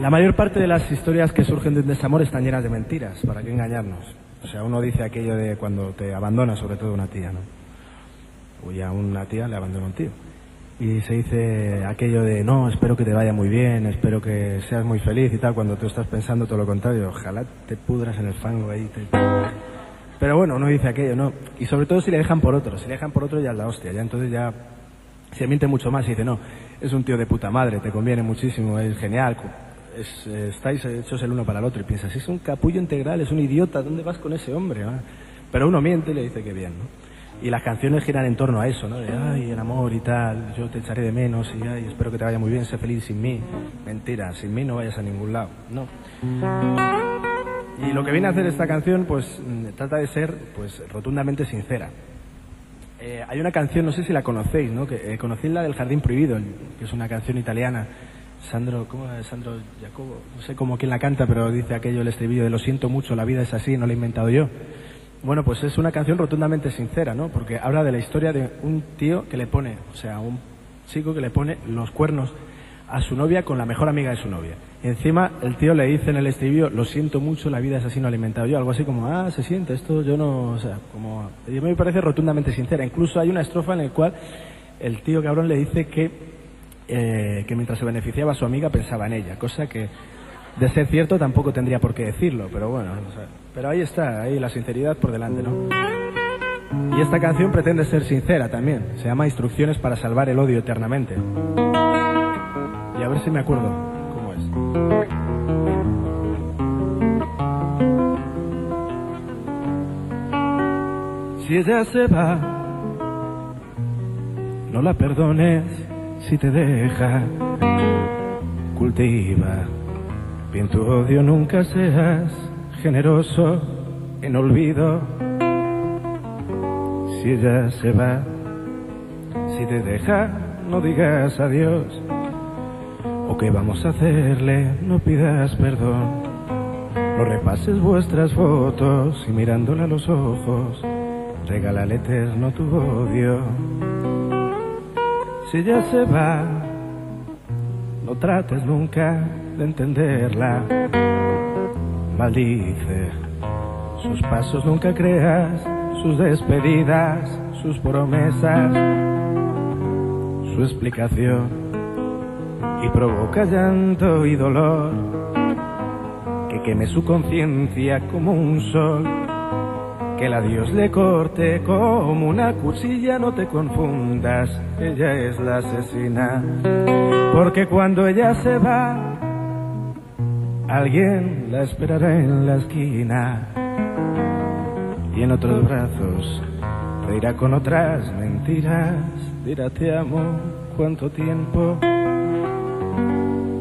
La mayor parte de las historias que surgen de un desamor están llenas de mentiras, ¿para qué engañarnos? O sea, uno dice aquello de cuando te abandona, sobre todo una tía, ¿no? O ya una tía le abandona un tío. Y se dice aquello de, no, espero que te vaya muy bien, espero que seas muy feliz y tal, cuando tú estás pensando todo lo contrario, ojalá te pudras en el fango ahí. te- Pero bueno, uno dice aquello, ¿no? Y sobre todo si le dejan por otro, si le dejan por otro ya es la hostia, ya entonces ya se miente mucho más y dice, no, es un tío de puta madre, te conviene muchísimo, es genial, es, eh, estáis hechos el uno para el otro y piensas, es un capullo integral, es un idiota, ¿dónde vas con ese hombre? va?". Pero uno miente y le dice que bien, ¿no? Y las canciones giran en torno a eso, ¿no? De, ay, el amor y tal, yo te echaré de menos y, ay, espero que te vaya muy bien, sé feliz sin mí. Mentira, sin mí no vayas a ningún lado, no. Y lo que viene a hacer esta canción, pues, mm, trata de ser, pues, rotundamente sincera. Eh, hay una canción, no sé si la conocéis, ¿no? Que, eh, la del Jardín Prohibido, que es una canción italiana. Sandro, ¿cómo? Sandro Jacobo? No sé cómo quién la canta, pero dice aquello el estribillo de lo siento mucho, la vida es así, no la he inventado yo. Bueno, pues es una canción rotundamente sincera, ¿no? Porque habla de la historia de un tío que le pone, o sea, un chico que le pone los cuernos a su novia con la mejor amiga de su novia. Encima el tío le dice en el estribillo, lo siento mucho, la vida es así, no inventado yo. Algo así como, ah, se siente, esto yo no, o sea, como... Y a mí me parece rotundamente sincera. Incluso hay una estrofa en la cual el tío cabrón le dice que, eh, que mientras se beneficiaba a su amiga pensaba en ella, cosa que de ser cierto tampoco tendría por qué decirlo, pero bueno, o sea, pero ahí está, ahí la sinceridad por delante, ¿no? Y esta canción pretende ser sincera también, se llama Instrucciones para salvar el odio eternamente. Y a ver si me acuerdo cómo es. Si ella se va, no la perdones si te deja. Cultiva bien tu odio, nunca seas generoso en olvido. Si ella se va, si te deja, no digas adiós. ¿O qué vamos a hacerle? No pidas perdón. No repases vuestras fotos y mirándola a los ojos, regálale eterno tu odio. Si ella se va, no trates nunca de entenderla. Maldice sus pasos, nunca creas sus despedidas, sus promesas, su explicación y provoca llanto y dolor que queme su conciencia como un sol. Que el adiós le corte como una cuchilla, no te confundas, ella es la asesina. Porque cuando ella se va, alguien la esperará en la esquina. Y en otros brazos reirá con otras mentiras, dirá te amo, cuánto tiempo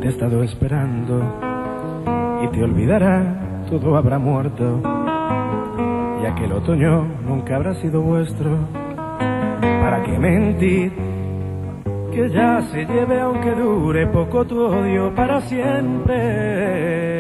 te he estado esperando y te olvidará, todo habrá muerto y aquel otoño nunca habrá sido vuestro. ¿Para qué mentir? Que ya se lleve aunque dure poco tu odio para siempre.